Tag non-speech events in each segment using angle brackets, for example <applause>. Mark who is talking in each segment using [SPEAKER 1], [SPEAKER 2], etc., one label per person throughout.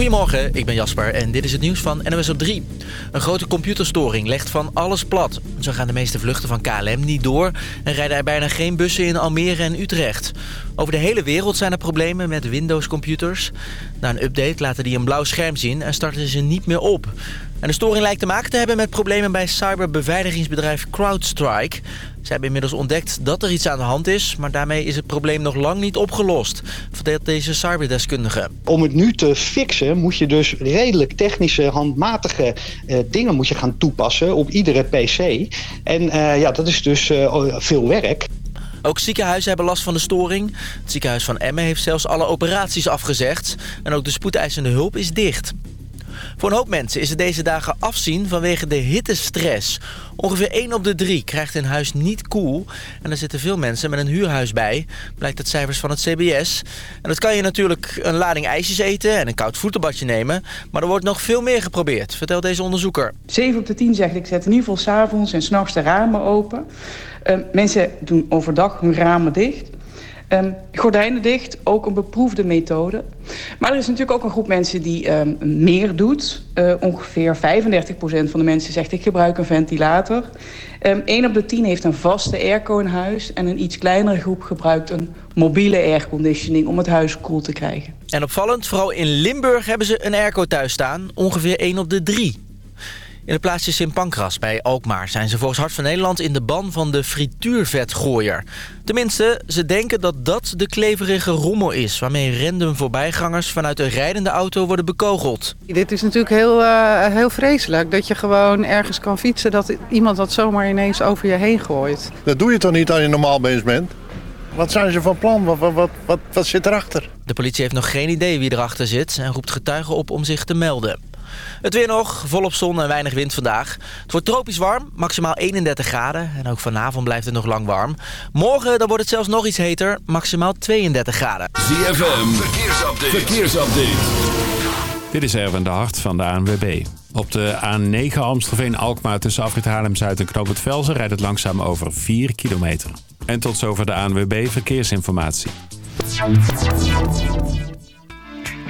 [SPEAKER 1] Goedemorgen, ik ben Jasper en dit is het nieuws van NOS op 3. Een grote computerstoring legt van alles plat. Zo gaan de meeste vluchten van KLM niet door... en rijden er bijna geen bussen in Almere en Utrecht. Over de hele wereld zijn er problemen met Windows-computers. Na een update laten die een blauw scherm zien en starten ze niet meer op. En de storing lijkt te maken te hebben met problemen bij cyberbeveiligingsbedrijf CrowdStrike. Ze hebben inmiddels ontdekt dat er iets aan de hand is... maar daarmee is het probleem nog lang niet opgelost, vertelt deze cyberdeskundige.
[SPEAKER 2] Om het nu te fixen moet je dus redelijk technische, handmatige uh, dingen moet je gaan toepassen op iedere pc. En uh, ja, dat is dus uh, veel werk.
[SPEAKER 1] Ook ziekenhuizen hebben last van de storing. Het ziekenhuis van Emmen heeft zelfs alle operaties afgezegd. En ook de spoedeisende hulp is dicht. Voor een hoop mensen is het deze dagen afzien vanwege de hittestress. Ongeveer 1 op de 3 krijgt een huis niet koel. En er zitten veel mensen met een huurhuis bij, blijkt uit cijfers van het CBS. En dat kan je natuurlijk een lading ijsjes eten en een koud voetenbadje nemen. Maar er wordt nog veel meer geprobeerd, vertelt deze onderzoeker.
[SPEAKER 3] 7 op de 10 zegt ik zet in ieder geval s'avonds en s'nachts de ramen open. Uh, mensen doen overdag hun ramen dicht. Um, gordijnen dicht, ook een beproefde methode. Maar er is natuurlijk ook een groep mensen die um, meer doet. Uh, ongeveer 35% van de mensen zegt ik gebruik een ventilator. Um, ehm, 1 op de 10 heeft een vaste airco in huis. En een iets kleinere groep gebruikt een mobiele airconditioning om het huis koel te krijgen.
[SPEAKER 1] En opvallend, vooral in Limburg hebben ze een airco thuis staan. Ongeveer 1 op de 3. In het plaatsje Sint Pancras bij Alkmaar zijn ze volgens Hart van Nederland in de ban van de frituurvetgooier. Tenminste, ze denken dat dat de kleverige rommel is... waarmee random voorbijgangers vanuit een rijdende auto worden bekogeld.
[SPEAKER 4] Dit is natuurlijk heel, uh, heel vreselijk. Dat je gewoon ergens kan fietsen... dat iemand dat zomaar ineens over je heen gooit.
[SPEAKER 5] Dat doe je toch niet als je normaal bezig bent? Wat zijn ze van plan? Wat, wat, wat, wat, wat zit erachter?
[SPEAKER 1] De politie heeft nog geen idee wie erachter zit... en roept getuigen op om zich te melden. Het weer nog, volop zon en weinig wind vandaag. Het wordt tropisch warm, maximaal 31 graden. En ook vanavond blijft het nog lang warm. Morgen dan wordt het zelfs nog iets heter, maximaal 32 graden.
[SPEAKER 6] ZFM, verkeersupdate. verkeersupdate.
[SPEAKER 7] Dit is Erwin de Hart van de ANWB. Op de A9 Amstelveen-Alkmaar tussen Afrit Haarlem-Zuid en Knoop het Velzen... rijdt het langzaam over 4 kilometer. En tot zover de ANWB Verkeersinformatie.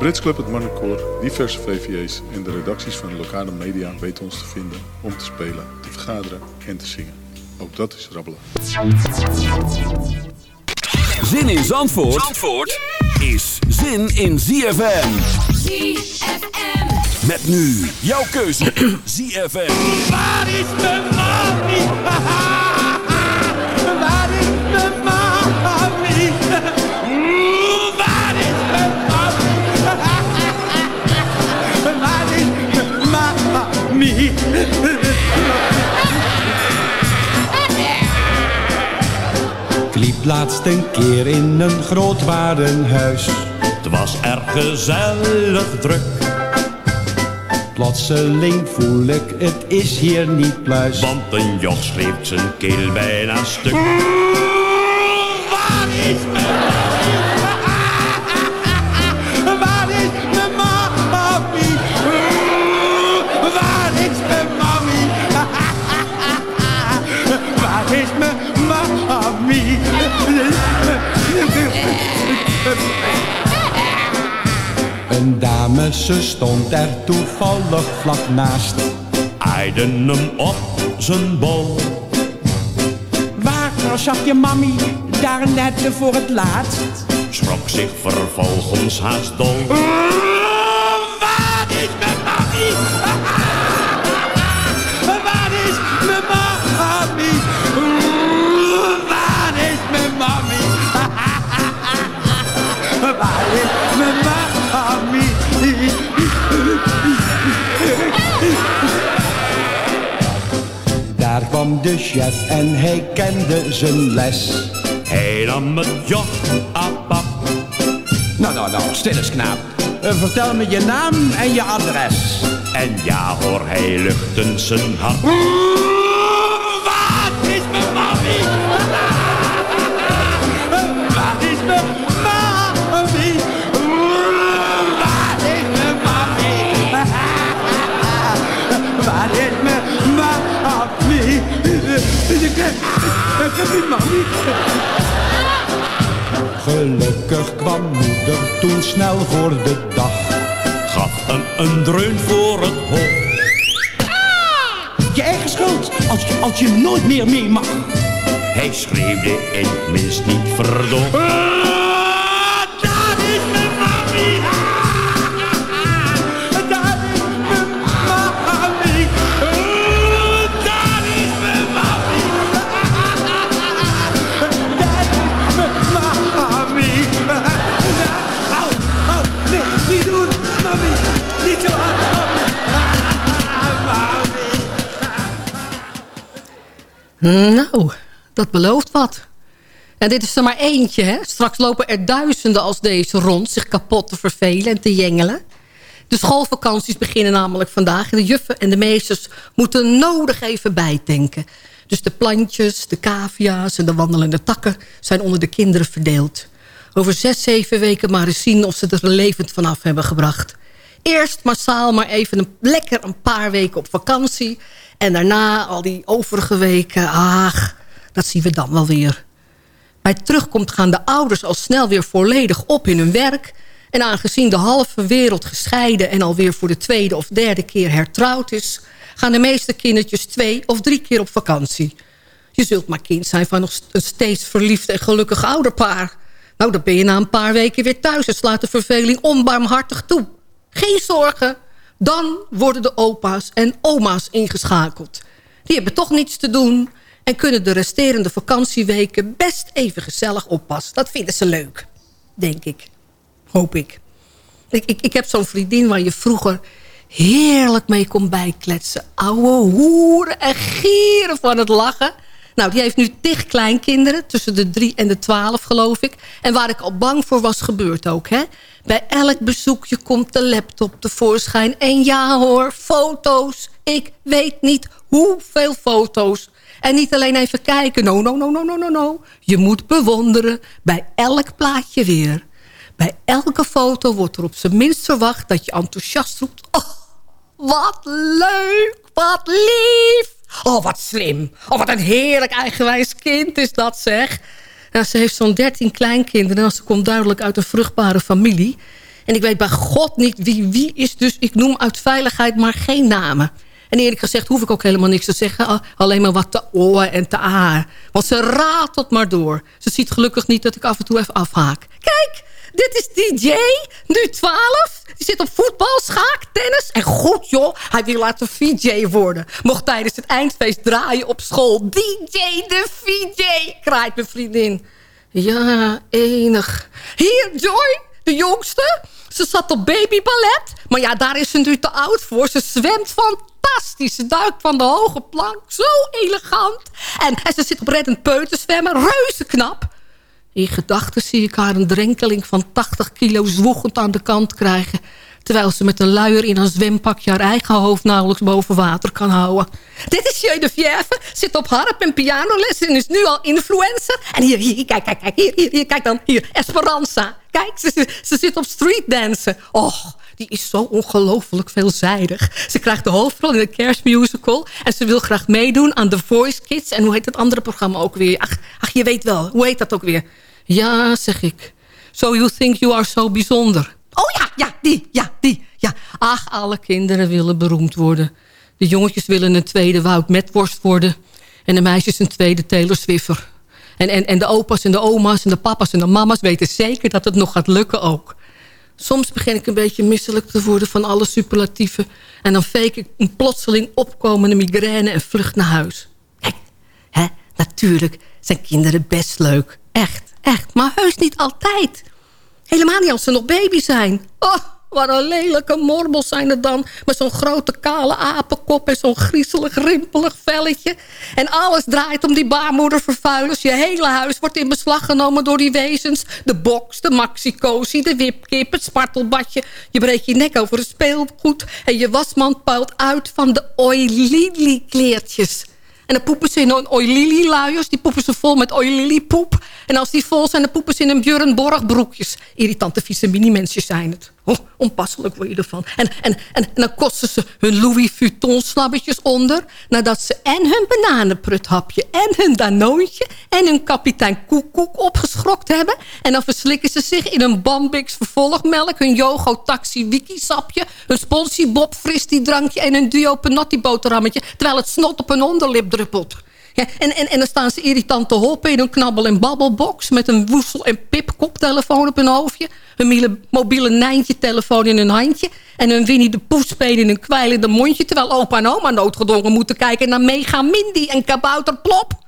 [SPEAKER 8] Brits Club, het Marnecoor, diverse VVA's en de redacties van de lokale media weten ons te vinden om te spelen, te vergaderen en te zingen. Ook dat is rabbelen.
[SPEAKER 6] Zin in Zandvoort, Zandvoort is zin in ZFM.
[SPEAKER 9] ZFM.
[SPEAKER 6] Met nu jouw keuze <clears throat> ZFM.
[SPEAKER 9] Waar is mijn mami? <laughs>
[SPEAKER 10] Ik liep laatst een keer in een groot warenhuis.
[SPEAKER 11] Het was erg gezellig druk.
[SPEAKER 10] Plotseling voel ik, het is hier niet pluis.
[SPEAKER 11] Want een joch schreef zijn keel bijna stuk.
[SPEAKER 9] Waar is
[SPEAKER 10] dame, ze stond er toevallig vlak naast.
[SPEAKER 11] Aaide hem op zijn bol.
[SPEAKER 12] Waar zag je mami daar net voor het laatst?
[SPEAKER 11] Schrok zich vervolgens haast dol.
[SPEAKER 10] Kwam de chef en hij kende zijn les.
[SPEAKER 11] Hij nam het joch ap
[SPEAKER 12] Nou, nou, nou, stil eens knaap. Eh, vertel me je naam en je adres.
[SPEAKER 11] En ja hoor, hij luchtte zijn hart.
[SPEAKER 9] Ik ik heb die mami.
[SPEAKER 10] Gelukkig kwam moeder toen snel voor de dag.
[SPEAKER 11] Gaf hem een dreun voor het hoofd.
[SPEAKER 12] Je eigen schuld, als je, als je nooit meer mee mag.
[SPEAKER 11] Hij schreeuwde het minst niet.
[SPEAKER 9] Dat
[SPEAKER 13] Nou, dat belooft wat. En dit is er maar eentje, hè? Straks lopen er duizenden als deze rond... zich kapot te vervelen en te jengelen. De schoolvakanties beginnen namelijk vandaag... en de juffen en de meesters moeten nodig even bijtanken. Dus de plantjes, de cavia's en de wandelende takken... zijn onder de kinderen verdeeld. Over zes, zeven weken maar eens zien of ze er levend vanaf hebben gebracht. Eerst massaal maar even lekker een paar weken op vakantie... en daarna al die overige weken, ach, dat zien we dan wel weer. Bij terugkomst gaan de ouders al snel weer volledig op in hun werk... en aangezien de halve wereld gescheiden... en alweer voor de tweede of derde keer hertrouwd is... gaan de meeste kindertjes twee of drie keer op vakantie. Je zult maar kind zijn van nog een steeds verliefd en gelukkig ouderpaar. Nou, dan ben je na een paar weken weer thuis... en slaat de verveling onbarmhartig toe. Geen zorgen, dan worden de opa's en oma's ingeschakeld. Die hebben toch niets te doen... en kunnen de resterende vakantieweken best even gezellig oppassen. Dat vinden ze leuk, denk ik. Hoop ik. Ik, ik, ik heb zo'n vriendin waar je vroeger heerlijk mee kon bijkletsen. Ouwe hoeren en gieren van het lachen. Nou, die heeft nu tig kleinkinderen, tussen de drie en de twaalf geloof ik. En waar ik al bang voor was, gebeurt ook, hè. Bij elk bezoekje komt de laptop tevoorschijn. En ja hoor, foto's. Ik weet niet hoeveel foto's. En niet alleen even kijken, no, no, no, no, no, no, no. Je moet bewonderen bij elk plaatje weer. Bij elke foto wordt er op zijn minst verwacht dat je enthousiast roept... Oh, wat leuk, wat lief. Oh, wat slim. Oh, wat een heerlijk eigenwijs kind is dat, zeg. Nou, ze heeft zo'n dertien kleinkinderen... en ze komt duidelijk uit een vruchtbare familie. En ik weet bij God niet wie wie is... dus ik noem uit veiligheid maar geen namen. En eerlijk gezegd hoef ik ook helemaal niks te zeggen. Alleen maar wat te o en te a. Want ze ratelt maar door. Ze ziet gelukkig niet dat ik af en toe even afhaak. Kijk, dit is DJ, nu 12. Die zit op voetbal, schaak, tennis. En goed joh, hij wil laten VJ worden. Mocht tijdens het eindfeest draaien op school. DJ de VJ, kraait mijn vriendin. Ja, enig. Hier, Joy, de jongste. Ze zat op babyballet. Maar ja, daar is ze nu te oud voor. Ze zwemt fantastisch. Ze duikt van de hoge plank. Zo elegant. En, en ze zit op reddend peuterzwemmen. Reuze knap. In gedachten zie ik haar een drenkeling van 80 kilo zwoegend aan de kant krijgen. Terwijl ze met een luier in een zwempakje haar eigen hoofd nauwelijks boven water kan houden. Dit is Jeu de Fièvre, zit op harp en pianoles en is nu al influencer. En hier, hier, kijk, kijk, kijk, hier, hier kijk dan, hier, Esperanza. Kijk, ze, ze, zit op streetdansen. Och, die is zo ongelooflijk veelzijdig. Ze krijgt de hoofdrol in de kerstmusical. En ze wil graag meedoen aan The Voice Kids. En hoe heet het andere programma ook weer? Ach, ach, je weet wel. Hoe heet dat ook weer? Ja, zeg ik. So you think you are so bijzonder. Oh ja, ja, die, ja, die, ja. Ach, alle kinderen willen beroemd worden. De jongetjes willen een tweede Wout Metworst worden. En de meisjes een tweede Taylor Swiffer. En, en, en de opa's en de oma's en de papa's en de mama's weten zeker dat het nog gaat lukken ook. Soms begin ik een beetje misselijk te worden van alle superlatieven. En dan fake ik een plotseling opkomende migraine en vlucht naar huis. Kijk, hè, natuurlijk zijn kinderen best leuk. Echt, echt. Maar heus niet altijd. Helemaal niet als ze nog baby zijn. Oh, wat een lelijke morbels zijn er dan. Met zo'n grote kale apenkop en zo'n griezelig, rimpelig velletje. En alles draait om die baarmoedervervuilers. Je hele huis wordt in beslag genomen door die wezens. De box, de maxicosi, de wipkip, het spartelbadje. Je breekt je nek over het speelgoed. En je wasmand puilt uit van de oilili kleertjes. En dan poepen ze in een oilili luiers. Die poepen ze vol met oilili poep. En als die vol zijn, dan poepen ze in een Björn broekjes. Irritante vieze mini-mensjes zijn het. Oh, onpasselijk word je ervan. En, en, en, dan kosten ze hun Louis Vuitton slabbetjes onder... nadat ze en hun bananenpruthapje en hun danoontje... en hun kapitein Koekoek opgeschrokt hebben. En dan verslikken ze zich in een Bambix vervolgmelk... hun Yogo Taxi Wiki sapje... hun Sponsie Bob Fristie drankje... en hun Duo Penotti boterhammetje... terwijl het snot op hun onderlip druppelt. <laughs> En, en, en dan staan ze irritant te hoppen in een knabbel- en babbelbox... met een woesel- en pip koptelefoon op hun hoofdje... hun mobiele Nijntje telefoon in hun handje... en hun Winnie de Poes spelen in een kwijlende mondje... terwijl opa en oma noodgedwongen moeten kijken naar Mega Mindy en Kabouter Plop...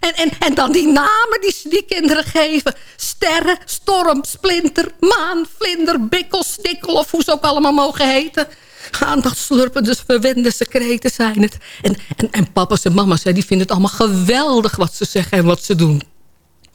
[SPEAKER 13] En, en, en dan die namen die ze die kinderen geven. Sterren, storm, splinter, maan, vlinder, bikkel, stikkel... of hoe ze ook allemaal mogen heten aandachtslurpende, verwende secreten zijn het. En, en, en papa's en mama's die vinden het allemaal geweldig wat ze zeggen en wat ze doen.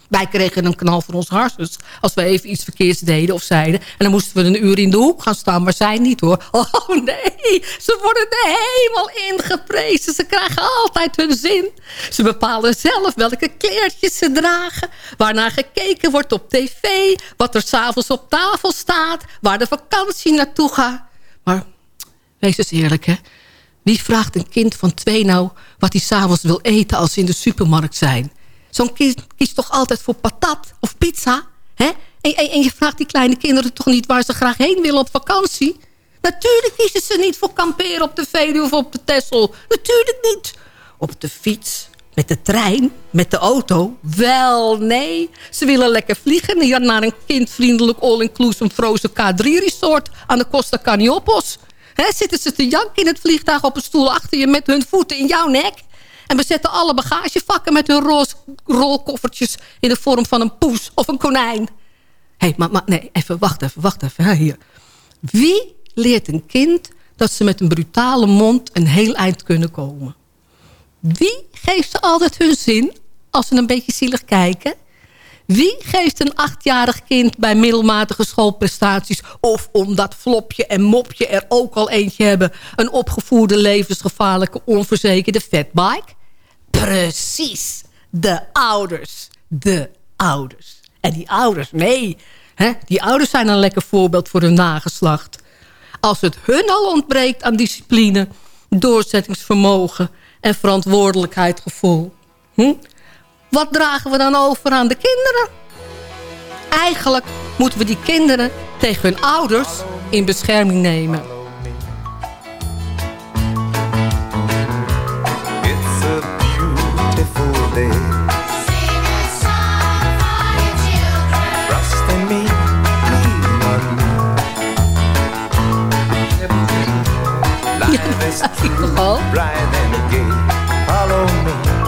[SPEAKER 13] Wij kregen een knal voor ons harsens als we even iets verkeerds deden of zeiden. En dan moesten we een uur in de hoek gaan staan, maar zij niet hoor. Oh nee, ze worden de hemel ingeprezen. Ze krijgen altijd hun zin. Ze bepalen zelf welke kleertjes ze dragen. Waarnaar gekeken wordt op tv. Wat er s'avonds op tafel staat. Waar de vakantie naartoe gaat. Wees eens eerlijk, hè. Wie vraagt een kind van twee nou wat hij s'avonds wil eten als ze in de supermarkt zijn? Zo'n kind kiest toch altijd voor patat of pizza? Hè? En, en, je vraagt die kleine kinderen toch niet waar ze graag heen willen op vakantie? Natuurlijk kiezen ze niet voor kamperen op de Veluwe of op de Texel. Natuurlijk niet. Op de fiets, met de trein, met de auto. Wel, nee. Ze willen lekker vliegen naar een kindvriendelijk all-inclusive frozen K3 resort aan de Costa Caniopos. Zitten ze te janken in het vliegtuig op een stoel achter je... met hun voeten in jouw nek? En bezetten alle bagagevakken met hun roze rolkoffertjes... in de vorm van een poes of een konijn. Hé, hey, maar, maar nee, even, wacht even, wacht even. hier. Wie leert een kind dat ze met een brutale mond een heel eind kunnen komen? Wie geeft ze altijd hun zin als ze een beetje zielig kijken? Wie geeft een achtjarig kind bij middelmatige schoolprestaties... of omdat Flopje en Mopje er ook al eentje hebben... een opgevoerde levensgevaarlijke onverzekerde fatbike? Precies, de ouders. De ouders. En die ouders, nee, hè, die ouders zijn een lekker voorbeeld voor hun nageslacht. Als het hun al ontbreekt aan discipline, doorzettingsvermogen... en verantwoordelijkheidsgevoel... Hm? Wat dragen we dan over aan de kinderen? Eigenlijk moeten we die kinderen tegen hun ouders in bescherming nemen. It's a beautiful day. <laughs> Life is Follow me.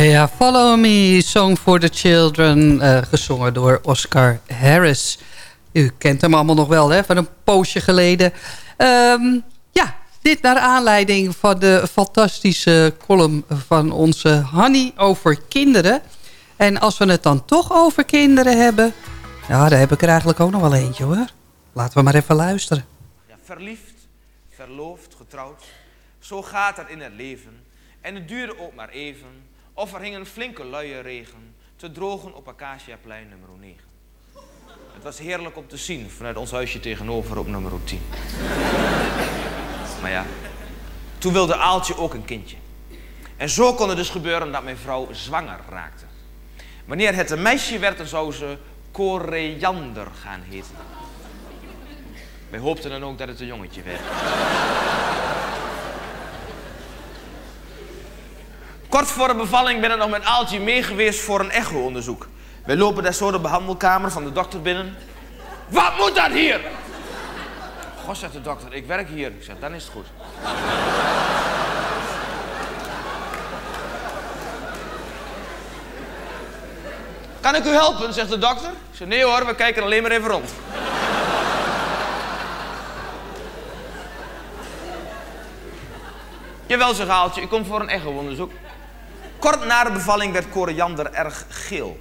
[SPEAKER 14] Ja, Follow Me, Song for the Children, eh, gezongen door Oscar Harris. U kent hem allemaal nog wel, hè, van een poosje geleden. Ehm, ja, dit naar aanleiding van de fantastische column van onze Hanny over kinderen. En als we het dan toch over kinderen hebben... ja, daar heb ik er eigenlijk ook nog wel eentje, hoor. Laten we maar even luisteren.
[SPEAKER 15] Ja, verliefd, verloofd, getrouwd. Zo gaat het in het leven. En het duurde ook maar even. Of er hing een flinke luie regen. Te drogen op Acaciaplein nummer 9. Het was heerlijk om te zien vanuit ons huisje tegenover op nummer 10. Maar ja, toen wilde Aaltje ook een kindje. En zo kon het dus gebeuren dat mijn vrouw zwanger raakte. Wanneer het een meisje werd, dan zou ze Coriander gaan heten. Wij hoopten dan ook dat het een jongetje werd. Kort voor de bevalling ben ik nog met Aaltje mee geweest voor een echo-onderzoek. Wij lopen daar zo de behandelkamer van de dokter binnen. Wat moet dat hier? Goh, zegt de dokter, ik werk hier. Ik zeg, dan is het goed. Kan ik u helpen, zegt de dokter. Ik zeg, nee hoor, we kijken alleen maar even rond. Jawel, zegt Aaltje, ik kom voor een echo-onderzoek. Kort na de bevalling werd koriander erg geel.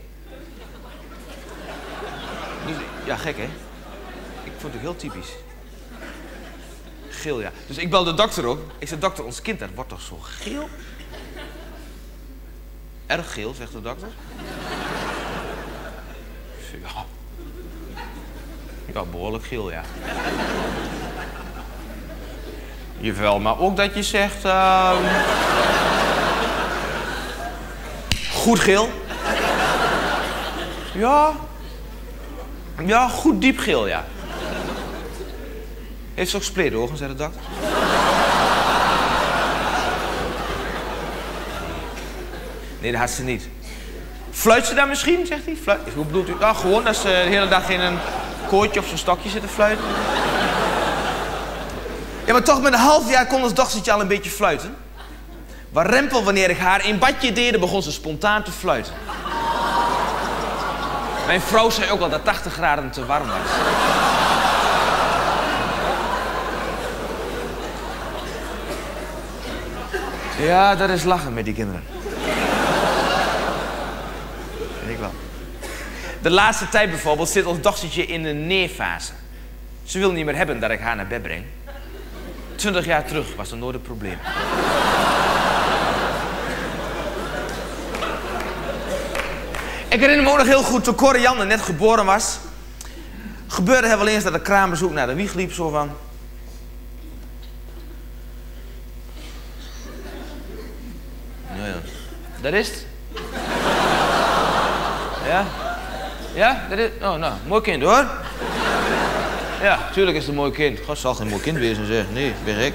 [SPEAKER 15] Ja, gek hè? Ik vond het heel typisch. Geel, ja. Dus ik bel de dokter op. Ik zeg, dokter, ons kind dat wordt toch zo geel? Erg geel, zegt de dokter. Ja. Ja, behoorlijk geel, ja. Jawel, maar ook dat je zegt... ehm, Goed geel. Ja. Ja, goed diep geel, ja. Heeft ze ook spleedogen, zei de dokter. Nee, dat had ze niet. Fluit ze dan misschien, zegt hij. Fluit. Hoe bedoelt u? Nou, gewoon als ze de hele dag in een koortje of zo'n stokje zitten fluiten. Ja, maar toch met een half jaar kon ons dochtertje al een beetje fluiten. Waar Rempel, wanneer ik haar in badje deed, begon ze spontaan te fluiten. Mijn vrouw zei ook al dat 80 graden te warm was. Ja, dat is lachen met die kinderen. Ik wel. De laatste tijd bijvoorbeeld zit ons dochtertje in de nee-fase. Ze wil niet meer hebben dat ik haar naar bed breng. Twintig jaar terug was dat nooit een probleem. Ik herinner me ook nog heel goed, toen Corianne net geboren was... gebeurde het wel eens dat de kraambezoek naar de wieg liep, zo van... Ja, ja. Dat is het. Ja? Ja? Dat is... Oh, nou, mooi kind hoor. Ja, tuurlijk is het een mooi kind. God zal geen mooi kind wezen, zeg. Nee, ben ik.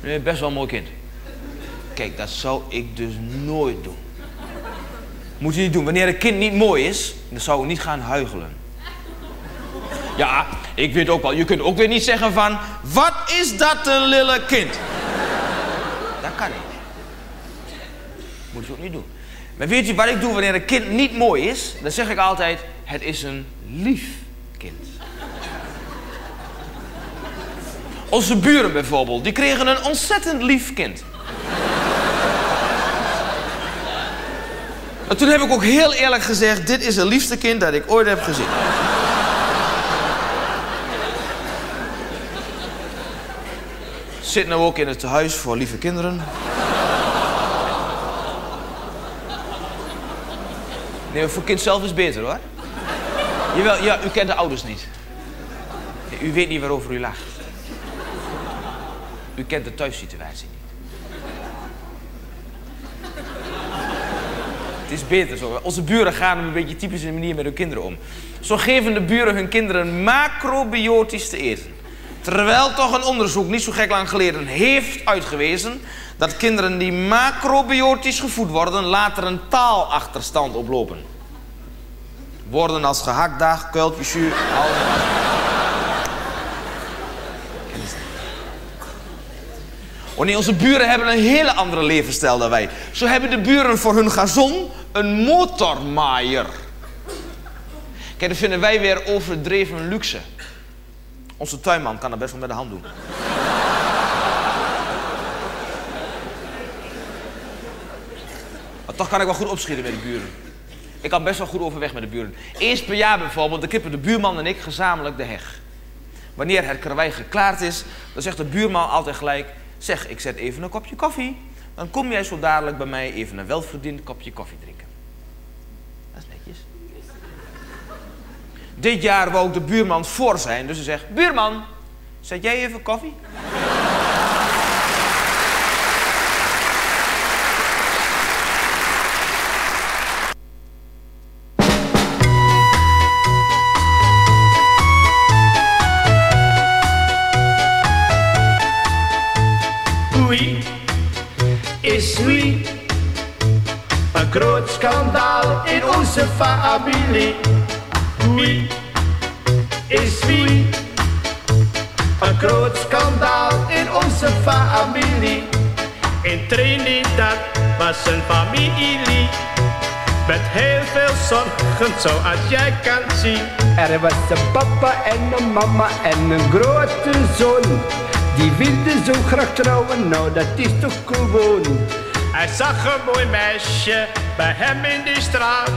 [SPEAKER 15] Nee, best wel een mooi kind. Kijk, dat zou ik dus nooit doen. Moet je niet doen. Wanneer een kind niet mooi is, dan zou ik niet gaan huigelen. Ja, ik weet ook wel. Je kunt ook weer niet zeggen van... Wat is dat een lille kind? Dat kan niet. Moet je ook niet doen. Maar weet je wat ik doe wanneer een kind niet mooi is? Dan zeg ik altijd... Het is een lief kind. Onze buren bijvoorbeeld, die kregen een ontzettend lief kind. En toen heb ik ook heel eerlijk gezegd: dit is het liefste kind dat ik ooit heb gezien. Zit nou ook in het tehuis voor lieve kinderen. Nee, voor kind zelf is beter hoor. Jawel, ja, u kent de ouders niet. U weet niet waarover u lacht. U kent de thuissituatie niet. Het is beter zo. Onze buren gaan op een beetje typische manier met hun kinderen om. Zo geven de buren hun kinderen macrobiotisch te eten. Terwijl toch een onderzoek niet zo gek lang geleden heeft uitgewezen dat kinderen die macrobiotisch gevoed worden later een taalachterstand oplopen. Woorden als gehaktdag, kuiltjesjuur, al. Oh nee, onze buren hebben een hele andere levensstijl dan wij. Zo hebben de buren voor hun gazon een motormaaier. Kijk, dat vinden wij weer overdreven luxe. Onze tuinman kan dat best wel met de hand doen. Maar toch kan ik wel goed opschieten met de buren. Ik kan best wel goed overweg met de buren. Eens per jaar bijvoorbeeld, kippen de buurman en ik gezamenlijk de heg. Wanneer het karwei geklaard is, dan zegt de buurman altijd gelijk... Zeg, ik zet even een kopje koffie. Dan kom jij zo dadelijk bij mij even een welverdiend kopje koffie drinken. Dat is netjes. Dit jaar wou ik de buurman voor zijn, dus ze zegt... Buurman, zet jij even koffie?
[SPEAKER 9] Zoals jij kan zien.
[SPEAKER 16] Er was een papa en een mama en een grote zoon. Die wilde zo graag trouwen, nou dat is toch gewoon.
[SPEAKER 9] Hij zag een mooi meisje bij hem in die straat.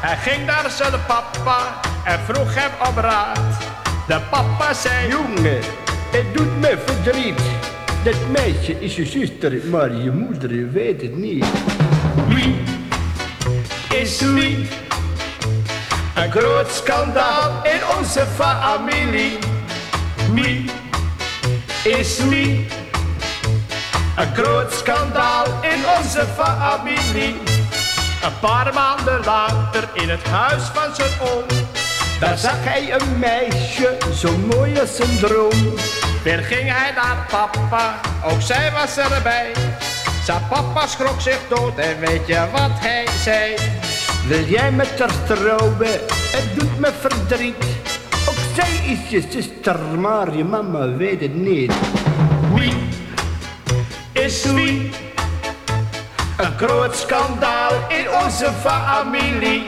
[SPEAKER 9] Hij ging naar zijn papa en vroeg hem om raad. De papa zei:
[SPEAKER 16] Jongen, het doet me verdriet. Dat meisje is je zuster, maar je moeder weet het niet.
[SPEAKER 9] Wie is wie? Een groot schandaal in onze familie. Wie is wie? Een groot schandaal in onze familie. Een paar maanden later in het huis van zijn oom.
[SPEAKER 16] Daar zag hij een meisje, zo mooi als een droom.
[SPEAKER 9] Weer ging hij naar papa, ook zij was erbij. Zijn papa schrok zich dood en weet je wat hij zei?
[SPEAKER 16] Wil jij met haar trouwen? Het doet me verdriet. Ook zij is je zuster, maar je mama weet het niet.
[SPEAKER 9] Wie is wie? Een groot schandaal in onze familie.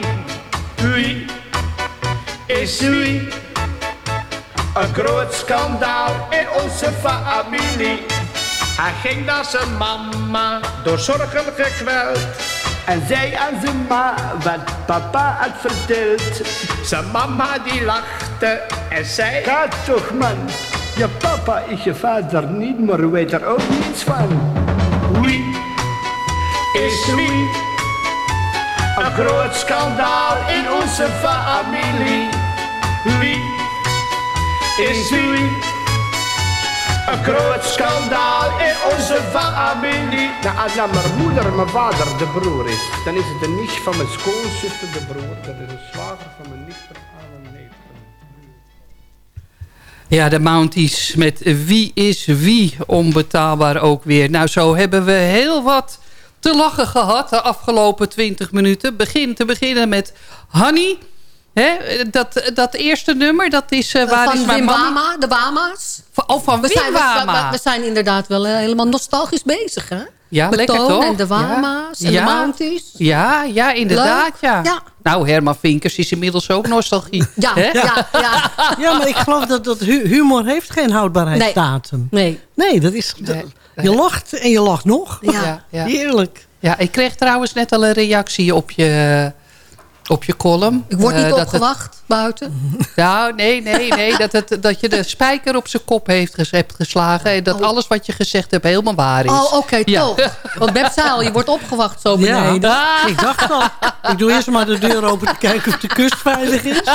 [SPEAKER 9] Wie is wie? Een groot schandaal in onze familie. Hij ging naar zijn mama, door zorgen gekweld.
[SPEAKER 16] En zei aan zijn ma wat papa had verteld.
[SPEAKER 9] Zijn mama die lachte en zei...
[SPEAKER 16] Ga toch man, je papa is je vader niet, maar weet er ook niets van.
[SPEAKER 9] Wie is wie? Een groot schandaal in onze familie. Wie is wie? Een groot schandaal in onze familie.
[SPEAKER 16] Nou, als nou mijn moeder en mijn vader de broer is, dan is het de nicht van mijn schoonzuster de broer. Dat is de zwager van mijn nicht aan een neef.
[SPEAKER 14] Ja, de Mounties met Wie is Wie onbetaalbaar ook weer. Nou, zo hebben we heel wat te lachen gehad de afgelopen 20 minuten. Begin te beginnen met Honey. Hè, dat, dat eerste nummer, dat is uh, Waar
[SPEAKER 13] van
[SPEAKER 14] is mijn?
[SPEAKER 13] Wama, de Wama's.
[SPEAKER 14] Oh, van
[SPEAKER 13] we zijn, we-. We, we zijn inderdaad wel eh, helemaal nostalgisch bezig, hè?
[SPEAKER 14] Ja, lekker toch?
[SPEAKER 13] en de Wama's en de Mounties.
[SPEAKER 14] Ja, ja, inderdaad, ja.
[SPEAKER 13] Ja.
[SPEAKER 14] Nou, Herman Vinkers is inmiddels ook nostalgie. <laughs>
[SPEAKER 13] Ja,
[SPEAKER 14] Hè?
[SPEAKER 13] ja, ja. <laughs>
[SPEAKER 17] Ja, maar ik geloof dat, dat hu- humor heeft geen houdbaarheidsdatum.
[SPEAKER 13] Nee.
[SPEAKER 17] Nee, dat is... dat- je lacht en je lacht nog.
[SPEAKER 14] Ja, ja.
[SPEAKER 17] Heerlijk.
[SPEAKER 14] Ja, ik kreeg trouwens net al een reactie op je, op je column.
[SPEAKER 13] Ik word niet
[SPEAKER 14] Eh,
[SPEAKER 13] opgewacht buiten. <laughs>
[SPEAKER 14] nou, nee, nee, nee. Dat, het, dat je de spijker op zijn kop heeft ges- hebt geslagen. En dat alles wat je gezegd hebt helemaal waar is.
[SPEAKER 13] Oh, oké,
[SPEAKER 14] Ja.
[SPEAKER 13] toch. Want Beb zei al, je wordt opgewacht zo
[SPEAKER 17] Ja,
[SPEAKER 13] beneden.
[SPEAKER 17] ik dacht al. Ik doe eerst maar de deur open te kijken of de kust veilig is. <laughs>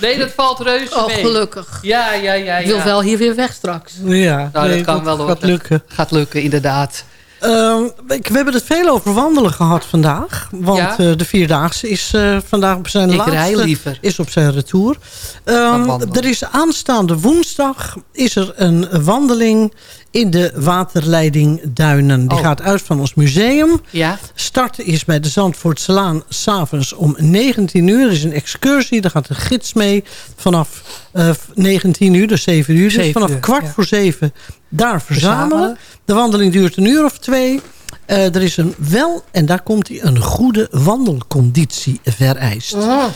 [SPEAKER 14] Nee, dat valt reuze
[SPEAKER 13] Oh,
[SPEAKER 14] mee.
[SPEAKER 13] gelukkig.
[SPEAKER 14] Ja, ja, ja.
[SPEAKER 13] Ik wil
[SPEAKER 14] ja.
[SPEAKER 13] wel hier weer weg straks.
[SPEAKER 17] Ja,
[SPEAKER 14] Nou,
[SPEAKER 17] nee,
[SPEAKER 14] dat kan wel
[SPEAKER 17] gaat lukken.
[SPEAKER 14] Gaat lukken, inderdaad.
[SPEAKER 17] Ehm, ik- we hebben het veel over wandelen gehad vandaag. Want
[SPEAKER 14] Ja?
[SPEAKER 17] eh, de Vierdaagse is eh, vandaag op zijn
[SPEAKER 14] Ik
[SPEAKER 17] laatste... Is op zijn retour. Ehm, er is aanstaande woensdag is er een wandeling in de waterleiding Duinen. Die
[SPEAKER 14] Oh.
[SPEAKER 17] gaat uit van ons museum.
[SPEAKER 14] Ja.
[SPEAKER 17] Starten is bij de Zandvoortselaan s'avonds om 19 uur. Er is een excursie, daar gaat een gids mee. Vanaf eh, 19 uur, dus 7 uur. Dus vanaf
[SPEAKER 14] uur,
[SPEAKER 17] kwart
[SPEAKER 14] ja.
[SPEAKER 17] voor 7 daar verzamelen.
[SPEAKER 14] Verzamelen.
[SPEAKER 17] De wandeling duurt een uur of twee. Eh, er is een wel, en daar komt hij, een goede wandelconditie vereist.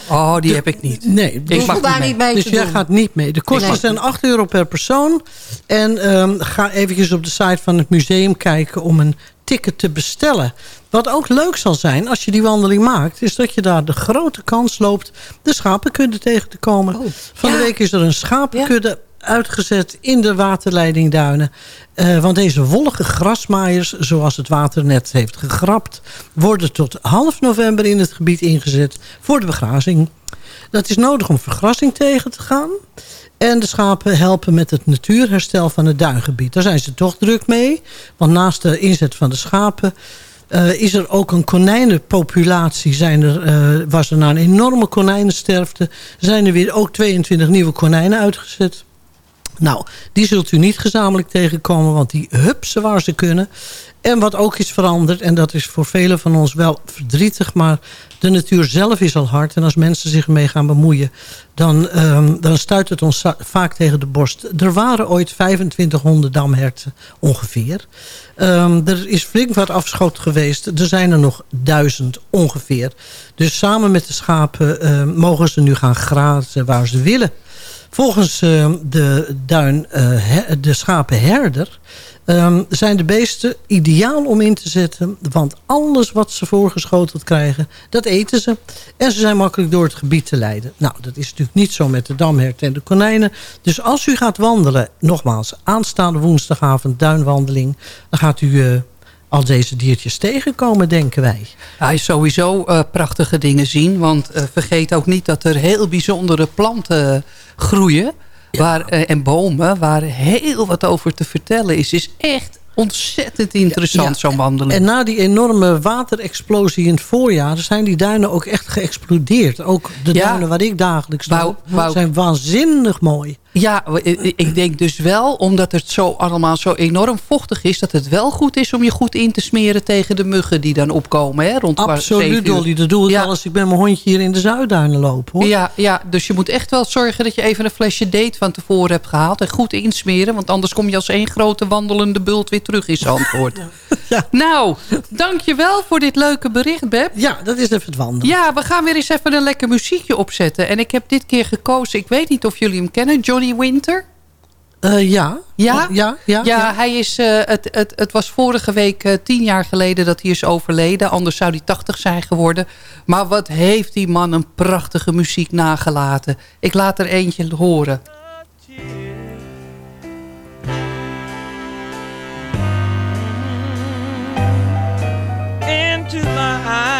[SPEAKER 14] Oh, die heb ik niet.
[SPEAKER 17] Nee,
[SPEAKER 14] Ik
[SPEAKER 17] dus,
[SPEAKER 14] mag
[SPEAKER 13] daar niet mee
[SPEAKER 17] dus jij
[SPEAKER 13] doen.
[SPEAKER 17] gaat niet mee. De kosten
[SPEAKER 13] Nee.
[SPEAKER 17] zijn 8 euro per persoon. En ehm, ga eventjes op de site van het museum kijken om een ticket te bestellen. Wat ook leuk zal zijn als je die wandeling maakt... is dat je daar de grote kans loopt de schapenkudde tegen te komen. Van de week is er een schapenkudde uitgezet in de waterleidingduinen. Eh, want deze wollige grasmaaiers, zoals het water net heeft gegrapt... worden tot half november in het gebied ingezet voor de begrazing. Dat is nodig om vergrassing tegen te gaan. En de schapen helpen met het natuurherstel van het duingebied. Daar zijn ze toch druk mee. Want naast de inzet van de schapen... eh, is er ook een konijnenpopulatie. Zijn er, eh, was er na een enorme konijnensterfte... zijn er weer ook 22 nieuwe konijnen uitgezet. Nou, die zult u niet gezamenlijk tegenkomen, want die hupsen waar ze kunnen. En wat ook is veranderd, en dat is voor velen van ons wel verdrietig... maar de natuur zelf is al hard. En als mensen zich ermee gaan bemoeien, dan, ehm, dan stuit het ons vaak tegen de borst. Er waren ooit 2500 damherten ongeveer. Ehm, er is flink wat afschot geweest. Er zijn er nog duizend ongeveer. Dus samen met de schapen ehm, mogen ze nu gaan grazen waar ze willen. Volgens eh, de, duin, eh, de schapenherder ehm, zijn de beesten ideaal om in te zetten. Want alles wat ze voorgeschoteld krijgen, dat eten ze. En ze zijn makkelijk door het gebied te leiden. Nou, dat is natuurlijk niet zo met de damhert en de konijnen. Dus als u gaat wandelen, nogmaals, aanstaande woensdagavond duinwandeling... dan gaat u eh, al deze diertjes tegenkomen, denken wij.
[SPEAKER 14] Hij is sowieso eh, prachtige dingen zien. Want eh, vergeet ook niet dat er heel bijzondere planten groeien. Waar, eh, en bomen waar heel wat over te vertellen is. is echt ontzettend interessant,
[SPEAKER 17] Ja,
[SPEAKER 14] zo'n wandeling.
[SPEAKER 17] En na die enorme waterexplosie in het voorjaar... zijn die duinen ook echt geëxplodeerd. Ook de
[SPEAKER 14] Ja.
[SPEAKER 17] duinen waar ik dagelijks loop... zijn waanzinnig mooi.
[SPEAKER 14] Ja, ik denk dus wel, omdat het zo allemaal zo enorm vochtig is... dat het wel goed is om je goed in te smeren tegen de muggen die dan opkomen. Hè, rond.
[SPEAKER 17] Absoluut, Dolly. Dat doe ik al als ik met mijn hondje hier in de Zuidduinen loop. Hoor.
[SPEAKER 14] Ja, ja, dus je moet echt wel zorgen dat je even een flesje date van tevoren hebt gehaald. En goed insmeren, want anders kom je als één grote wandelende bult weer terug in Zandvoort. <laughs> Nou, dankjewel voor dit leuke bericht, Beb.
[SPEAKER 17] Ja, dat is even het wandelen.
[SPEAKER 14] Ja, we gaan weer eens even een lekker muziekje opzetten. En ik heb dit keer gekozen, ik weet niet of jullie hem kennen, Johnny Winter?
[SPEAKER 17] Eh, ja.
[SPEAKER 14] Ja?
[SPEAKER 17] ja. Ja? Ja,
[SPEAKER 14] Hij is, eh, het, het, het was vorige week uh, tien jaar geleden dat hij is overleden. Anders zou hij tachtig zijn geworden. Maar wat heeft die man een prachtige muziek nagelaten. Ik laat er eentje horen.
[SPEAKER 18] Into my.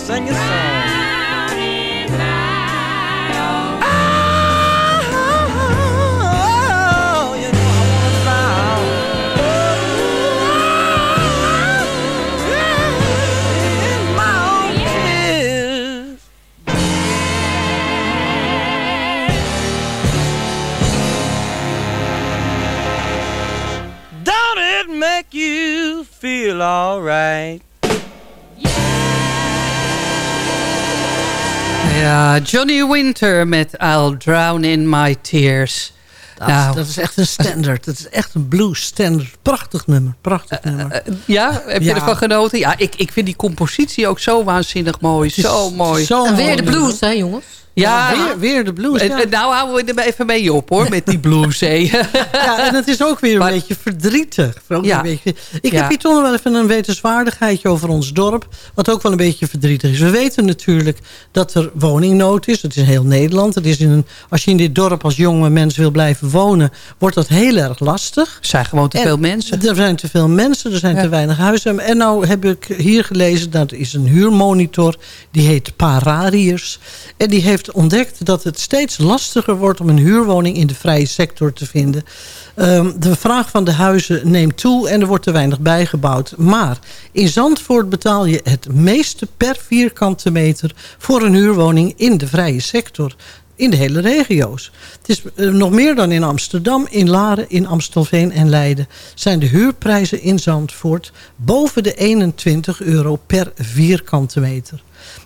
[SPEAKER 18] sing a song.
[SPEAKER 14] Johnny Winter met I'll Drown in My Tears.
[SPEAKER 17] Dat,
[SPEAKER 14] nou.
[SPEAKER 17] dat is echt een standaard. Dat is echt een blues standard. Prachtig nummer. Prachtig eh, eh, nummer.
[SPEAKER 14] Eh, ja, heb je ervan genoten? Ja, ik, ik vind die compositie ook zo waanzinnig mooi. Zo mooi.
[SPEAKER 13] En weer de blues, hè jongens?
[SPEAKER 14] Ja,
[SPEAKER 17] weer, weer de blues.
[SPEAKER 14] En-
[SPEAKER 17] Ja.
[SPEAKER 14] en nou houden we er even mee op hoor, met die blues. <laughs>
[SPEAKER 17] Ja, en het is ook weer een beetje verdrietig.
[SPEAKER 14] Ja.
[SPEAKER 17] een beetje, ik heb hier toch nog wel even een wetenswaardigheidje over ons dorp. Wat ook wel een beetje verdrietig is. We weten natuurlijk dat er woningnood is. Dat is in heel Nederland. Het is in een, als je in dit dorp als jonge mens wil blijven wonen... wordt dat heel erg lastig.
[SPEAKER 14] Er zijn gewoon te
[SPEAKER 17] En
[SPEAKER 14] veel mensen.
[SPEAKER 17] Er zijn te veel mensen, er zijn te weinig huizen. En nou heb ik hier gelezen, dat is een huurmonitor. Die heet Parariërs. En die heeft ontdekt dat het steeds lastiger wordt... om een huurwoning in de vrije sector te vinden. Ehm, de vraag van de huizen neemt toe en er wordt te weinig bijgebouwd. Maar in Zandvoort betaal je het meeste per vierkante meter... voor een huurwoning in de vrije sector in de hele regio's. Het is eh, nog meer dan in Amsterdam, in Laren, in Amstelveen en Leiden... zijn de huurprijzen in Zandvoort boven de 21 euro per vierkante meter.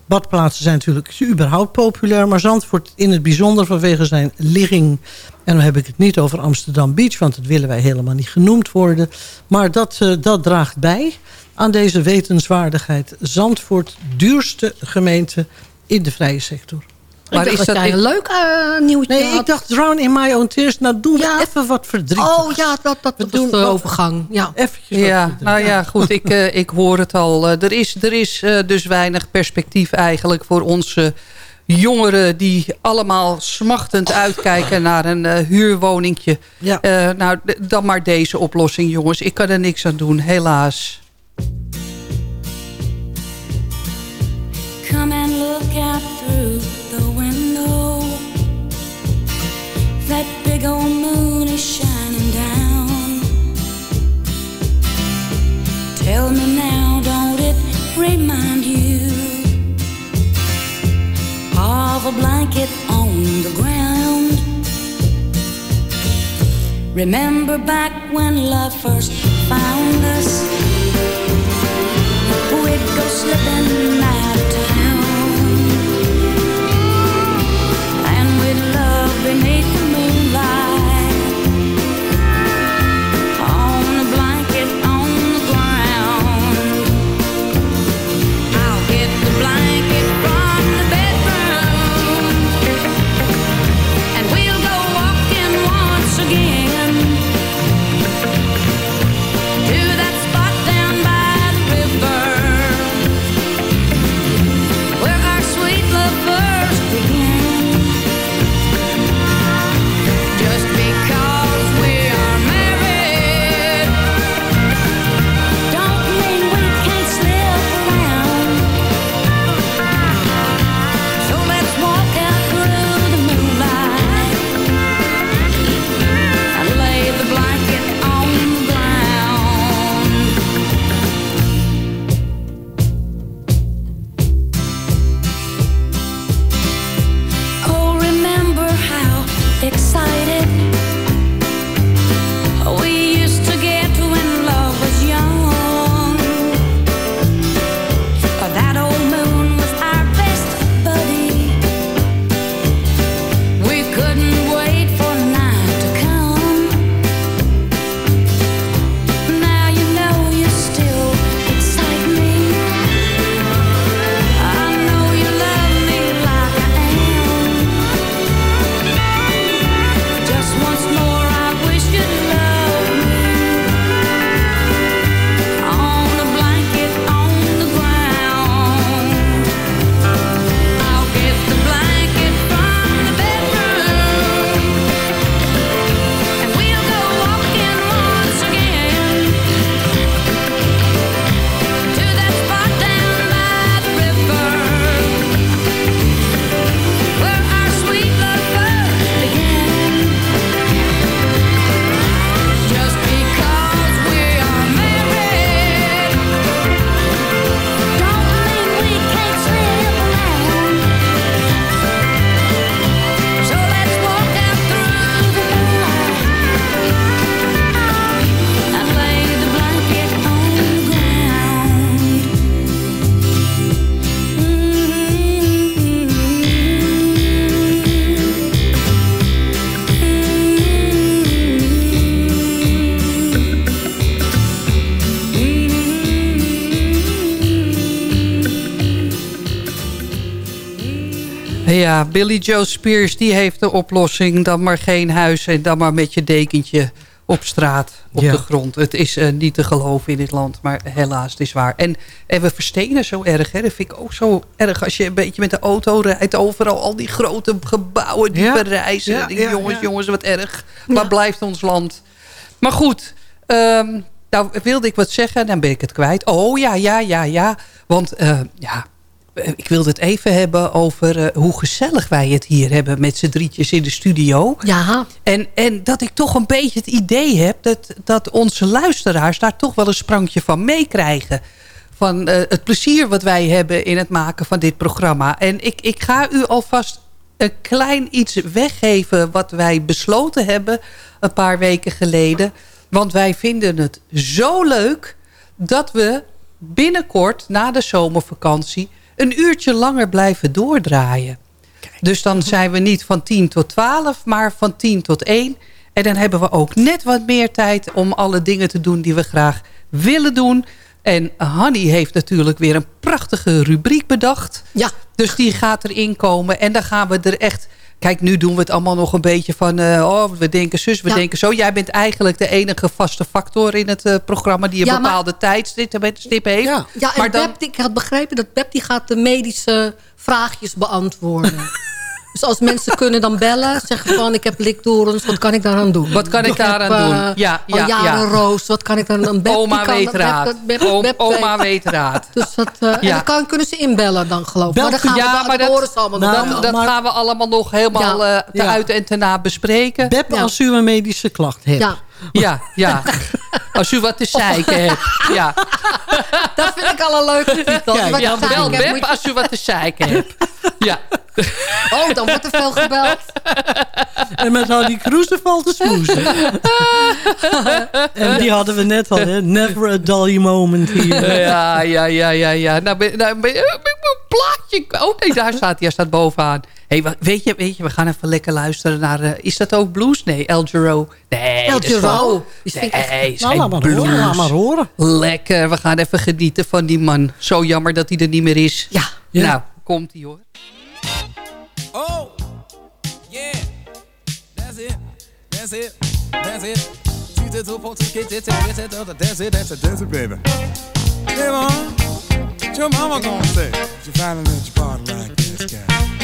[SPEAKER 17] Badplaatsen zijn natuurlijk überhaupt populair... maar Zandvoort in het bijzonder vanwege zijn ligging... en dan heb ik het niet over Amsterdam Beach... want dat willen wij helemaal niet genoemd worden. Maar dat, eh, dat draagt bij aan deze wetenswaardigheid. Zandvoort, duurste gemeente in de vrije sector.
[SPEAKER 13] Maar is dat een leuk uh, nieuwtje?
[SPEAKER 17] Nee, ik dacht Drown in My Own Tears. Nou, doen we even wat verdrietig.
[SPEAKER 13] Oh ja, dat, dat, dat
[SPEAKER 17] doen
[SPEAKER 13] is de
[SPEAKER 17] wat-
[SPEAKER 13] overgang. Ja.
[SPEAKER 17] Eventjes wat
[SPEAKER 14] Ja, nou ja, goed, ik, eh, ik hoor het al. Eh, er is, er is eh, dus weinig perspectief eigenlijk voor onze jongeren... die allemaal smachtend uitkijken naar een eh, huurwoningje.
[SPEAKER 17] Ja.
[SPEAKER 14] Eh, nou, dan maar deze oplossing, jongens. Ik kan er niks aan doen, helaas.
[SPEAKER 19] Come and look out through That big old moon is shining down. Tell me now, don't it remind you of a blanket on the ground? Remember back when love first found us? We'd go slipping out of town And we'd love beneath
[SPEAKER 14] Ja, Billy Joe Spears die heeft de oplossing. Dan maar geen huis en dan maar met je dekentje op straat, op
[SPEAKER 17] Ja.
[SPEAKER 14] de grond. Het is eh, niet te geloven in dit land, maar helaas, het is waar. En, en we verstenen zo erg, hè? dat vind ik ook zo erg. Als je een beetje met de auto rijdt, overal al die grote gebouwen die
[SPEAKER 17] Ja. ja,
[SPEAKER 14] jongens, jongens, wat erg. Waar blijft ons land? Maar goed, ehm, nou wilde ik wat zeggen, dan ben ik het kwijt. Oh ja, ja, ja, ja. Want eh, ja, ik wilde het even hebben over eh, hoe gezellig wij het hier hebben met z'n drietjes in de studio.
[SPEAKER 13] Ja.
[SPEAKER 14] En, en dat ik toch een beetje het idee heb dat, dat onze luisteraars daar toch wel een sprankje van meekrijgen. Van eh, het plezier wat wij hebben in het maken van dit programma. En ik, ik ga u alvast een klein iets weggeven wat wij besloten hebben een paar weken geleden. Want wij vinden het zo leuk dat we binnenkort na de zomervakantie een uurtje langer blijven doordraaien. Dus dan zijn we niet van 10 tot 12, maar van 10 tot 1. En dan hebben we ook net wat meer tijd om alle dingen te doen die we graag willen doen. En Hanny heeft natuurlijk weer een prachtige rubriek bedacht.
[SPEAKER 13] Ja.
[SPEAKER 14] Dus die gaat erin komen. En dan gaan we er echt... Kijk, nu doen we het allemaal nog een beetje van... eh, oh, we denken zus, we
[SPEAKER 13] Ja.
[SPEAKER 14] denken zo. Jij bent eigenlijk de enige vaste factor in het eh, programma... die een
[SPEAKER 13] Ja, maar-
[SPEAKER 14] bepaalde tijdstip stip heeft.
[SPEAKER 13] Ja, en
[SPEAKER 14] maar dan,
[SPEAKER 13] Beb, ik had begrepen dat Beb die gaat de medische vraagjes beantwoorden. <laughs> dus als mensen kunnen dan bellen, zeggen van ik heb likdorens, wat kan ik daaraan doen?
[SPEAKER 14] Wat kan ik daaraan
[SPEAKER 13] heb,
[SPEAKER 14] doen?
[SPEAKER 13] eh,
[SPEAKER 14] Ja, ja,
[SPEAKER 13] al jaren
[SPEAKER 14] ja.
[SPEAKER 13] roos, wat kan ik daaraan doen?
[SPEAKER 14] Oma weet
[SPEAKER 13] dat-
[SPEAKER 14] raad. Oma
[SPEAKER 13] weet.
[SPEAKER 14] raad.
[SPEAKER 13] Dus dat, eh, En
[SPEAKER 14] Ja.
[SPEAKER 13] dan kan, kunnen ze inbellen dan geloof ik. Maar dan gaan
[SPEAKER 14] ja,
[SPEAKER 13] we,
[SPEAKER 14] maar
[SPEAKER 13] dat, horen ze allemaal
[SPEAKER 14] dat, gaan we allemaal nog helemaal
[SPEAKER 13] Ja.
[SPEAKER 14] eh, te
[SPEAKER 17] Ja.
[SPEAKER 14] uit en te na bespreken.
[SPEAKER 17] Beb, als u een medische klacht hebt.
[SPEAKER 13] Ja.
[SPEAKER 14] Ja. Als u wat te zeiken hebt. Ja,
[SPEAKER 13] Dat vind ik al een leuke titel.
[SPEAKER 14] ja,
[SPEAKER 13] Wat
[SPEAKER 14] ja bel
[SPEAKER 13] heb-
[SPEAKER 14] Beb
[SPEAKER 13] je-
[SPEAKER 14] als u wat te zeiken hebt. Ja.
[SPEAKER 13] Oh, dan wordt er veel gebeld.
[SPEAKER 17] En met Hardy Kroeze valt te smoezen. en die hadden we net al, hè? Never a dull moment hier.
[SPEAKER 14] Ja, ja, ja, ja, ja. Nou, ben, nou ben, ben- ben- een plaatje. Oh nee, daar staat hij. Hij staat bovenaan. Hey, weet, je, weet je, we gaan even lekker luisteren naar... eh, is dat ook blues? Nee, El Giro. Nee,
[SPEAKER 13] El
[SPEAKER 14] is
[SPEAKER 13] Giro. echt-
[SPEAKER 14] Nee, is
[SPEAKER 17] Nou, laat maar
[SPEAKER 14] blues.
[SPEAKER 17] horen, laat maar horen.
[SPEAKER 14] Lekker, we gaan even genieten van die man. Zo jammer dat hij er niet meer is.
[SPEAKER 13] Ja.
[SPEAKER 14] Nou, komt hij hoor.
[SPEAKER 20] Oh, yeah, that's it, that's it, that's it. That's it, that's it, that's it, that's it, baby. Hey, mom, your mama gonna say? You finally let your body like this guy.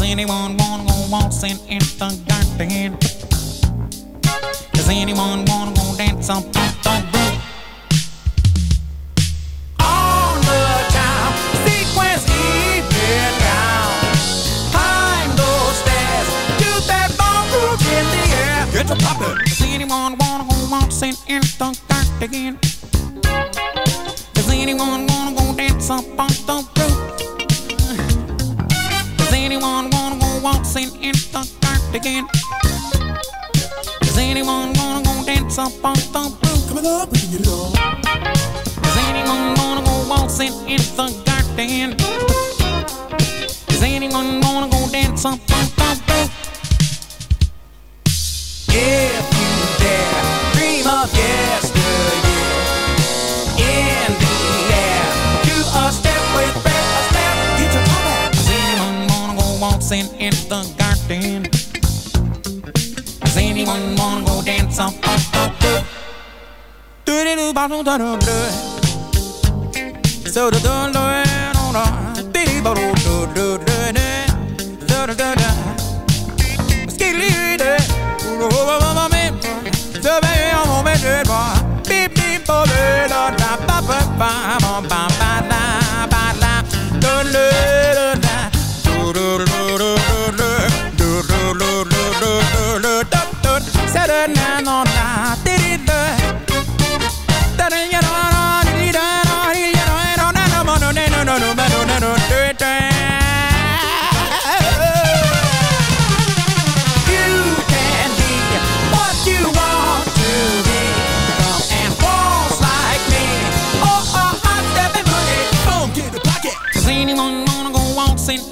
[SPEAKER 21] Does anyone wanna go waltzing in the garden? Does anyone wanna go dance up on the roof?
[SPEAKER 20] On the time, sequence that in the air. Get.
[SPEAKER 21] Does anyone wanna go waltzing in the garden? Does anyone wanna go dance up on the garden? Does anyone wanna go dance up on the roof?
[SPEAKER 20] Come on up, we can get it on.
[SPEAKER 21] Does anyone wanna go waltzing in the garden? Does anyone wanna go dance up on the roof?
[SPEAKER 20] If you dare, dream of yesteryear. In the air, do a step with Fred Astaire. Get your top back.
[SPEAKER 21] Does anyone wanna go waltzing in the garden? Anyone wanna go dance on?
[SPEAKER 20] Do do do ba do da do do. So do do do do do. Dee ba do do do do do. Do do do do. Skidly do. Do ba ba ba me. So ba ya mo me do ba. Beep beep ba do da da ba ba ba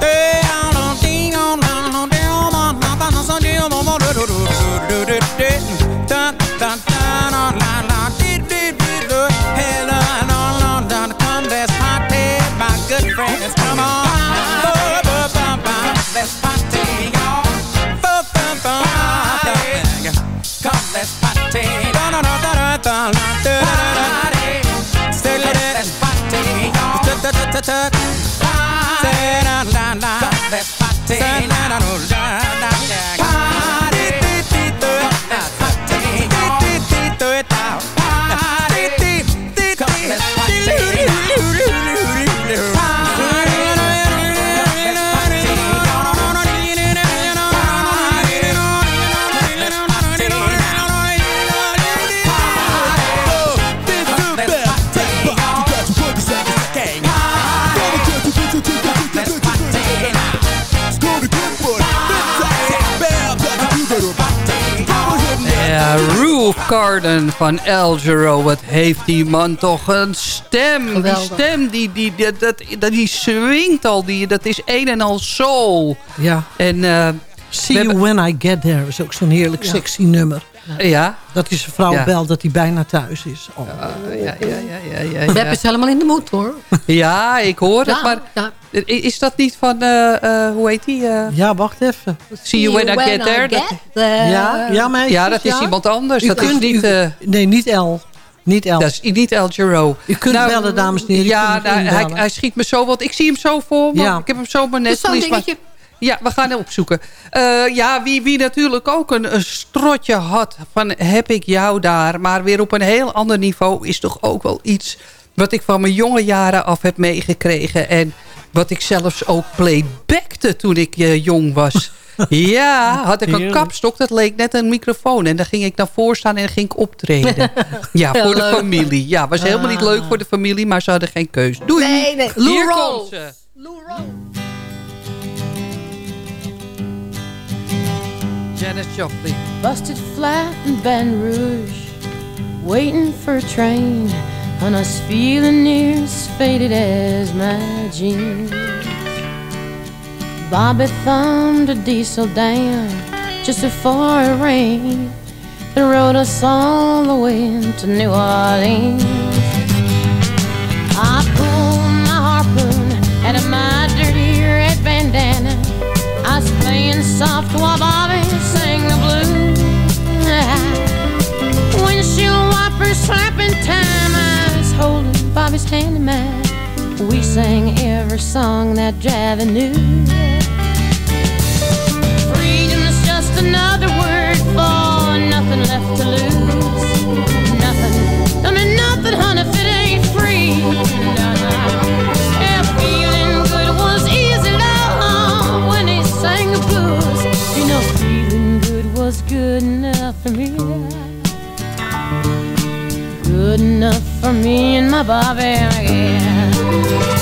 [SPEAKER 21] Hey, I don't think on encendu au let's party, my
[SPEAKER 20] good friends, come on. Let's party, y'all. Come, let's party. Say, let's party, y'all. Say, la la let's party. Say, la la la.
[SPEAKER 14] Garden van El Giro. Wat heeft die man toch een stem.
[SPEAKER 13] Geweldig.
[SPEAKER 14] Die stem, die, die, die, dat, dat, die swingt al. Die, dat is een en al soul.
[SPEAKER 17] Ja.
[SPEAKER 14] En, eh,
[SPEAKER 17] See You
[SPEAKER 14] hebben-
[SPEAKER 17] When I Get There is ook zo'n heerlijk
[SPEAKER 14] Ja.
[SPEAKER 17] sexy nummer.
[SPEAKER 14] Ja.
[SPEAKER 17] Dat is een vrouw
[SPEAKER 14] Ja.
[SPEAKER 17] belt dat hij bijna thuis is. Oh.
[SPEAKER 14] ja, ja, ja, ja, ja,
[SPEAKER 13] Beb is helemaal in de moed hoor.
[SPEAKER 14] Ja, ik hoor het. Maar
[SPEAKER 13] ja.
[SPEAKER 14] is dat niet van, eh, eh, hoe heet die? eh,
[SPEAKER 17] Ja, wacht even.
[SPEAKER 14] See you when I get there.
[SPEAKER 17] Ja, ja, meisjes,
[SPEAKER 14] ja, dat is
[SPEAKER 17] ja.
[SPEAKER 14] iemand anders.
[SPEAKER 17] U
[SPEAKER 14] dat is niet... eh,
[SPEAKER 17] nee, niet El. Niet El.
[SPEAKER 14] dat is niet El Giro.
[SPEAKER 17] U kunt
[SPEAKER 14] Nou,
[SPEAKER 17] bellen, dames en heren.
[SPEAKER 14] Ja, nou, hij, hij schiet me zo, want ik zie hem zo voor me.
[SPEAKER 17] Ja.
[SPEAKER 14] Ik heb hem zo op mijn
[SPEAKER 13] Dus
[SPEAKER 14] Ja, we gaan hem opzoeken. Eh, ja, wie, wie natuurlijk ook een, een strotje had van heb ik jou daar. Maar weer op een heel ander niveau is toch ook wel iets wat ik van mijn jonge jaren af heb meegekregen. En wat ik zelfs ook playbackte toen ik eh, jong was. <laughs> Ja, had ik een
[SPEAKER 17] Heerlijk.
[SPEAKER 14] kapstok, dat leek net een microfoon. En dan ging ik naar voren staan en ging ik optreden. <laughs> Ja, voor de familie. Ja, was helemaal niet leuk voor de familie, maar ze hadden geen keus. Doei!
[SPEAKER 13] Nee, nee. Lou
[SPEAKER 14] Janis Joplin.
[SPEAKER 22] Busted flat in Baton Rouge, waiting for a train, and I was feeling near as faded as my jeans. Bobby thumbed a diesel down just before it rained and rode us all the way to New Orleans. Soft while Bobby sang the blues. Windshield wipers slapping time. I was holding Bobby's hand in mine. We sang every song that Javi knew. Freedom's just another word for nothing left to lose. Good enough for me and my Bobby, yeah.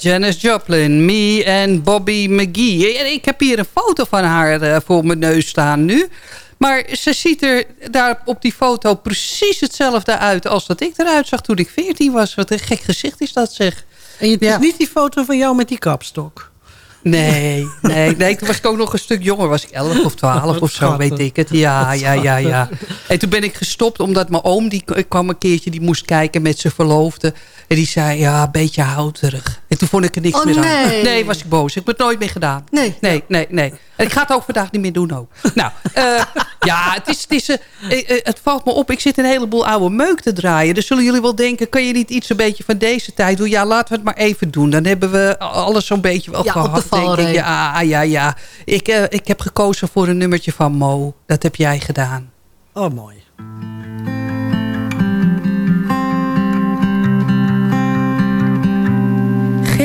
[SPEAKER 14] Janis Joplin, me en Bobby McGee. En Ik heb hier een foto van haar eh, voor mijn neus staan nu. Maar ze ziet er daar op die foto precies hetzelfde uit... als dat ik eruit zag toen ik 14 was. Wat een gek gezicht is dat zeg.
[SPEAKER 17] En het is niet die foto van jou met die kapstok.
[SPEAKER 14] Nee, nee, nee, toen was ik ook nog een stuk jonger. Was ik 11 of 12 of zo, weet ik het. Ja, ja, ja, ja. En toen ben ik gestopt omdat mijn oom, die kwam een keertje... die moest kijken met zijn verloofde. En die zei, ja, een beetje houterig. En toen vond ik er niks
[SPEAKER 13] Oh,
[SPEAKER 14] meer aan.
[SPEAKER 13] nee.
[SPEAKER 14] Nee, was ik boos. Ik heb het nooit meer gedaan.
[SPEAKER 13] Nee.
[SPEAKER 14] Nee, nee, nee. En ik ga het ook vandaag niet meer doen ook. <laughs> Nou, eh, ja, het, is, het, is, eh, eh, het valt me op. Ik zit een heleboel oude meuk te draaien. Dus zullen jullie wel denken, kan je niet iets een beetje van deze tijd doen? Ja, laten we het maar even doen. Dan hebben we alles zo'n beetje wel
[SPEAKER 13] Ja, op
[SPEAKER 14] gehad,
[SPEAKER 13] de
[SPEAKER 14] denk ik. Ja, ja, ja. Ik, eh, ik heb gekozen voor een nummertje van Mo. Dat heb jij gedaan.
[SPEAKER 17] Oh, mooi.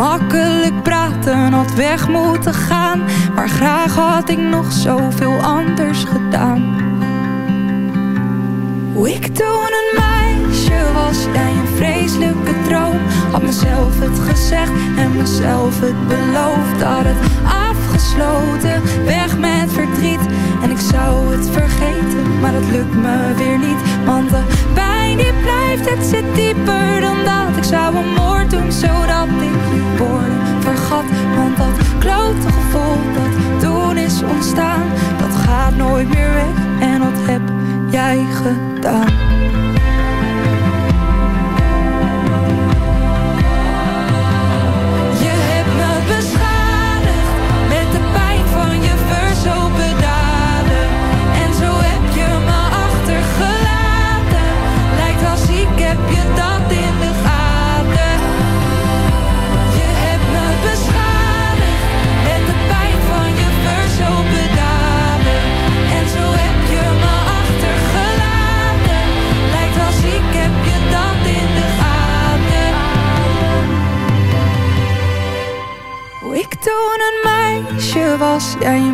[SPEAKER 23] Makkelijk praten had weg moeten gaan. Maar graag had ik nog zoveel anders gedaan. Hoe ik toen een meisje was, jij een vreselijke droom. Had mezelf het gezegd en mezelf het beloofd. Had het afgesloten, weg met verdriet. En ik zou het vergeten, maar dat lukt me weer niet. Want de pijn die blijft, het zit dieper dan dat. Ik zou een moord doen, zodat ik woorden vergat. Want dat klote gevoel dat toen is ontstaan, dat gaat nooit meer weg. En dat heb jij gedaan.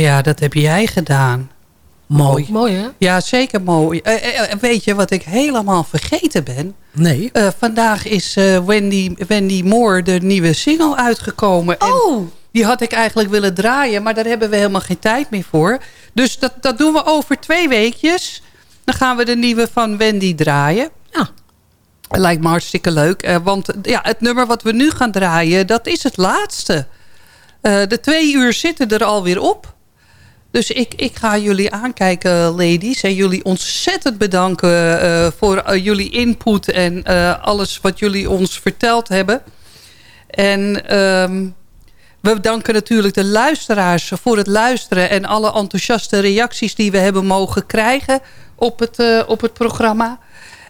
[SPEAKER 14] Ja, dat heb jij gedaan. Mooi.
[SPEAKER 13] Mooi, hè?
[SPEAKER 14] Ja, zeker mooi. Eh, eh, eh, weet je wat ik helemaal vergeten ben?
[SPEAKER 17] Nee.
[SPEAKER 14] Vandaag is Wendy, Wendy Moore de nieuwe single uitgekomen. Oh! En die had ik eigenlijk willen draaien, maar daar hebben we helemaal geen tijd meer voor. Dus dat, dat doen we over twee weekjes. Dan gaan we de nieuwe van Wendy draaien.
[SPEAKER 13] Ja.
[SPEAKER 14] Lijkt me hartstikke leuk. want ja, het nummer wat we nu gaan draaien, dat is het laatste. De twee uur zitten er alweer op. Dus ik, ik ga jullie aankijken, ladies. En jullie ontzettend bedanken eh, voor eh, jullie input... en eh, alles wat jullie ons verteld hebben. En ehm, we bedanken natuurlijk de luisteraars voor het luisteren... en alle enthousiaste reacties die we hebben mogen krijgen op het, op het programma.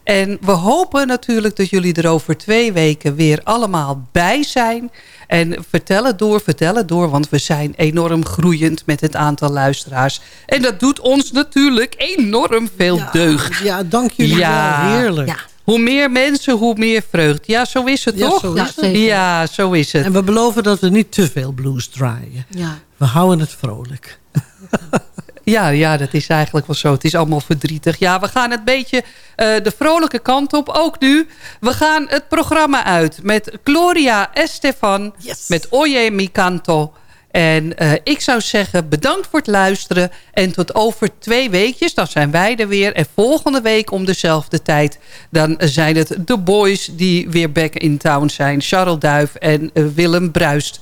[SPEAKER 14] En we hopen natuurlijk dat jullie er over twee weken weer allemaal bij zijn. En vertel het door, vertel het door. Want we zijn enorm groeiend met het aantal luisteraars. En dat doet ons natuurlijk enorm veel deugd.
[SPEAKER 17] Ja, dank jullie wel. Heerlijk.
[SPEAKER 14] Hoe meer mensen, hoe meer vreugd. Ja, zo is het
[SPEAKER 17] Ja,
[SPEAKER 14] toch?
[SPEAKER 17] zo is het.
[SPEAKER 14] Ja, zo is het.
[SPEAKER 17] En we beloven dat we niet te veel blues draaien.
[SPEAKER 13] Ja.
[SPEAKER 17] We houden het vrolijk. <laughs>
[SPEAKER 14] Ja, ja, dat is eigenlijk wel zo. Het is allemaal verdrietig. Ja, we gaan het beetje eh, de vrolijke kant op. Ook nu. We gaan het programma uit met Gloria Estefan. Met Oye Mi Canto. En eh, ik zou zeggen, bedankt voor het luisteren. En tot over twee weekjes, dan zijn wij er weer. En volgende week om dezelfde tijd... dan zijn het de boys die weer back in town zijn. Charles Duif en eh, Willem Bruist.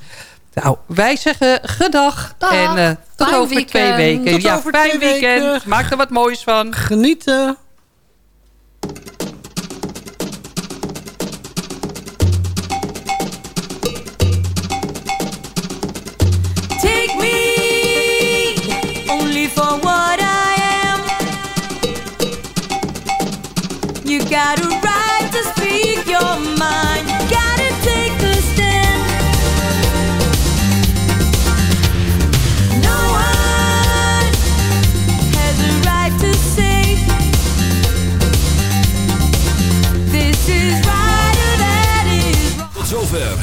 [SPEAKER 14] Nou, wij zeggen gedag.
[SPEAKER 13] Dag.
[SPEAKER 14] En eh, tot
[SPEAKER 13] Fijn
[SPEAKER 14] over twee
[SPEAKER 13] weekend.
[SPEAKER 14] weken.
[SPEAKER 17] Tot
[SPEAKER 14] ja,
[SPEAKER 17] over
[SPEAKER 14] fijn
[SPEAKER 17] twee
[SPEAKER 14] weekend.
[SPEAKER 17] weken.
[SPEAKER 14] Maak er wat moois van.
[SPEAKER 17] Genieten.
[SPEAKER 22] Take me only for what I am. You got a right to speak your mind.